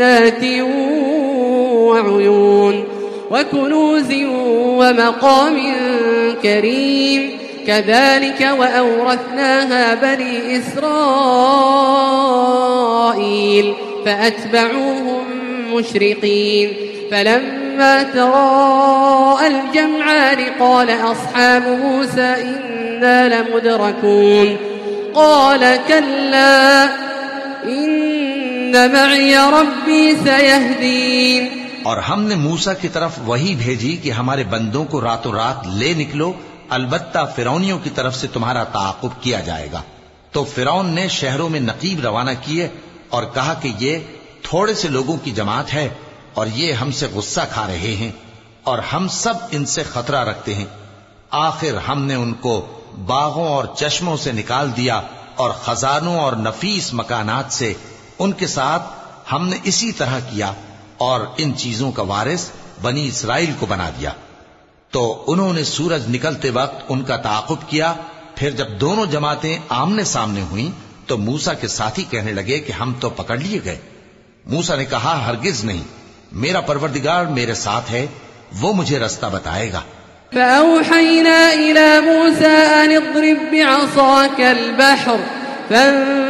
جنات وعيون وكنوز ومقام كريم كذلك وأورثناها بني إسرائيل فأتبعوهم مشرقين فلما تراءى الجمعان قال أصحاب موسى إنا لمدركون قال كلا إن معي ربي سيهدين اور ہم نے موسا کی طرف وہی بھیجی کہ ہمارے بندوں کو راتوں رات لے نکلو، البتہ فرونیوں کی طرف سے تمہارا تعاقب کیا جائے گا۔ تو فرون نے شہروں میں نقیب روانہ کیے اور کہا کہ یہ تھوڑے سے لوگوں کی جماعت ہے اور یہ ہم سے غصہ کھا رہے ہیں اور ہم سب ان سے خطرہ رکھتے ہیں۔ آخر ہم نے ان کو باغوں اور چشموں سے نکال دیا اور خزانوں اور نفیس مکانات سے ان کے ساتھ ہم نے اسی طرح کیا اور ان چیزوں کا وارث بنی اسرائیل کو بنا دیا۔ تو انہوں نے سورج نکلتے وقت ان کا تعاقب کیا۔ پھر جب دونوں جماعتیں آمنے سامنے ہوئیں تو موسا کے ساتھی کہنے لگے کہ ہم تو پکڑ لیے گئے۔ موسا نے کہا، ہرگز نہیں، میرا پروردگار میرے ساتھ ہے، وہ مجھے رستہ بتائے گا۔ فأوحينا إلى موسى أن اضرب بعصاك البحر فانفلق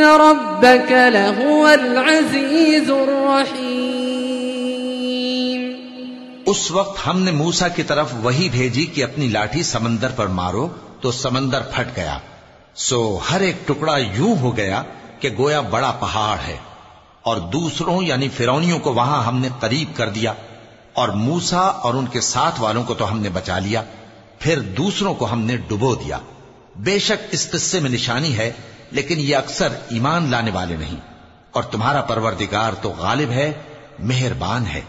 ربك لهو العزيز الرحيم اس وقت ہم نے موسا کی طرف وہی بھیجی کہ اپنی لاٹھی سمندر پر مارو تو سمندر پھٹ گیا۔ سو ہر ایک ٹکڑا یوں ہو گیا کہ گویا بڑا پہاڑ ہے۔ اور دوسروں یعنی فرونیوں کو وہاں ہم نے قریب کر دیا۔ اور موسا اور ان کے ساتھ والوں کو تو ہم نے بچا لیا۔ پھر دوسروں کو ہم نے ڈبو دیا۔ بے شک اس قصے میں نشانی ہے لیکن یہ اکثر ایمان لانے والے نہیں۔ اور تمہارا پروردگار تو غالب ہے، مہربان ہے۔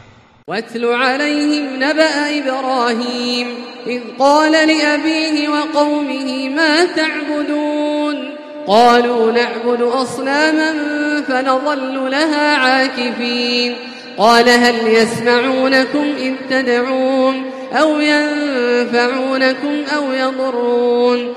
واتل عليهم نبأ إبراهيم إذ قال لأبيه وقومه ما تعبدون؟ قالوا نعبد أصناما فنظل لها عاكفين۔ قال هل يسمعونكم إذ تدعون أو ينفعونكم أو يضرون؟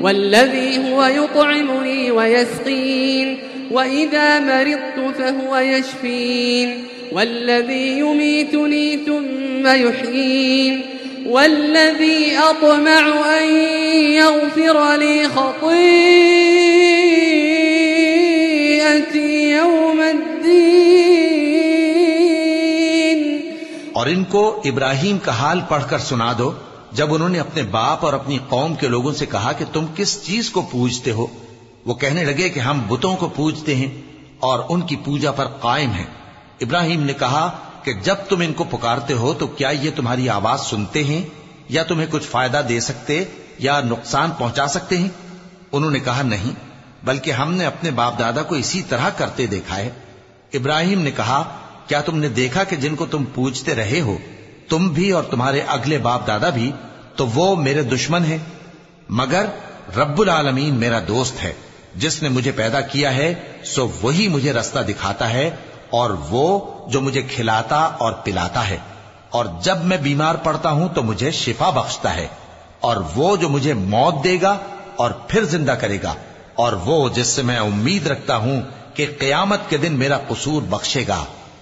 والذي هو يطعمني ويسقين، وإذا مرضت فهو يشفين. والذي يميتني ثم يحيين. والذي أطمع أن يغفر لي خطيئتي يوم الدين. اور ان کو ابراہیم کا حال پڑھ کر سنا دو۔ جب انہوں نے اپنے باپ اور اپنی قوم کے لوگوں سے کہا کہ تم کس چیز کو پوجتے ہو، وہ کہنے لگے کہ ہم بتوں کو پوجتے ہیں اور ان کی پوجا پر قائم ہیں۔ ابراہیم نے کہا کہ جب تم ان کو پکارتے ہو تو کیا یہ تمہاری آواز سنتے ہیں؟ یا تمہیں کچھ فائدہ دے سکتے یا نقصان پہنچا سکتے ہیں؟ انہوں نے کہا نہیں، بلکہ ہم نے اپنے باپ دادا کو اسی طرح کرتے دیکھا ہے۔ ابراہیم نے کہا، کیا تم نے دیکھا کہ جن کو تم پوجتے رہے ہو؟ تم بھی اور تمہارے اگلے باپ دادا بھی، تو وہ میرے دشمن ہیں۔ مگر رب العالمین میرا دوست ہے۔ جس نے مجھے پیدا کیا ہے، سو وہی مجھے رستہ دکھاتا ہے اور وہ جو مجھے کھلاتا اور پلاتا ہے۔ اور جب میں بیمار پڑتا ہوں، تو مجھے شفا بخشتا ہے۔ اور وہ جو مجھے موت دے گا اور پھر زندہ کرے گا۔ اور وہ جس سے میں امید رکھتا ہوں کہ قیامت کے دن میرا قصور بخشے گا۔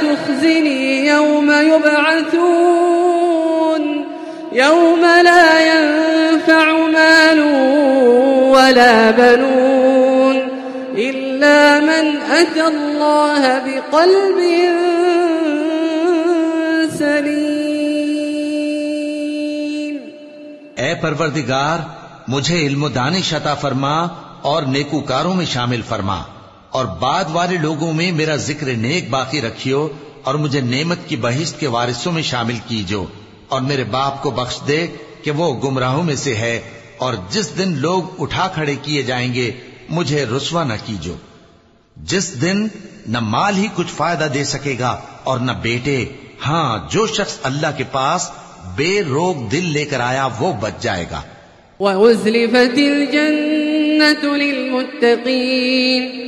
تخزني يوم يبعثون يوم لا ينفع مال ولا بنون إلا من أتى الله بقلب سليم. اے پروردگار، مجھے علم و دانش عطا فرما اور نیکوکاروں میں شامل فرما۔ اور بعد والے لوگوں میں میرا ذکر نیک باقی رکھیو اور مجھے نعمت کی بہشت کے وارثوں میں شامل کیجو اور میرے باپ کو بخش دے کہ وہ گمراہوں میں سے ہے اور جس دن لوگ اٹھا کھڑے کیے جائیں گے، مجھے رسوا نہ کیجو۔ جس دن نہ مال ہی کچھ فائدہ دے سکے گا اور نہ بیٹے ہاں جو شخص اللہ کے پاس بے روگ دل لے کر آیا، وہ بچ جائے گا۔ وأزلفت الجنة للمتقين۔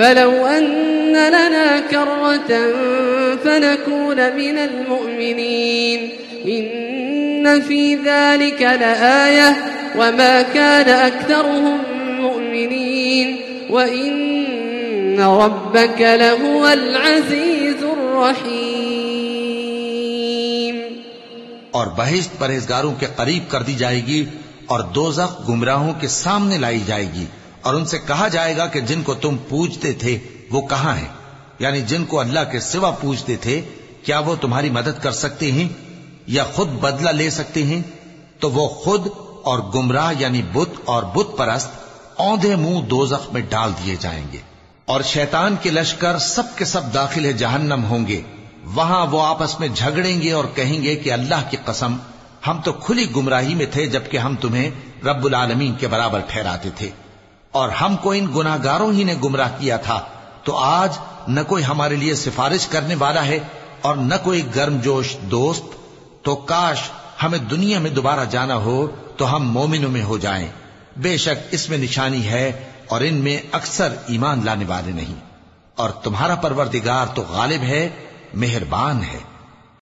فلو أن لنا كرة فنكون من المؤمنين. إن في ذلك لآية وما كان أكثرهم مؤمنين. وإن ربك لهو العزيز الرحيم. اور بہشت پرہیزگاروں کے قریب کر دی جائے گی اور دوزخ گمراہوں کے سامنے لائی جائے گی۔ اور ان سے کہا جائے گا کہ جن کو تم پوجتے تھے وہ کہاں ہیں؟ یعنی جن کو اللہ کے سوا پوجتے تھے، کیا وہ تمہاری مدد کر سکتے ہیں یا خود بدلہ لے سکتے ہیں؟ تو وہ خود اور گمراہ یعنی بت اور بت پرست اوندے منہ دوزخ میں ڈال دیے جائیں گے۔ اور شیطان کے لشکر سب کے سب داخل جہنم ہوں گے۔ وہاں وہ آپس میں جھگڑیں گے اور کہیں گے کہ اللہ کی قسم، ہم تو کھلی گمراہی میں تھے جبکہ ہم تمہیں رب العالمین کے برابر ٹھہراتے تھے۔ اور ہم کو ان گناہگاروں ہی نے گمراہ کیا تھا، تو آج نہ کوئی ہمارے لیے سفارش کرنے والا ہے اور نہ کوئی گرم جوش دوست۔ تو کاش ہمیں دنیا میں دوبارہ جانا ہو تو ہم مومنوں میں ہو جائیں۔ بے شک اس میں نشانی ہے اور ان میں اکثر ایمان لانے والے نہیں۔ اور تمہارا پروردگار تو غالب ہے، مہربان ہے۔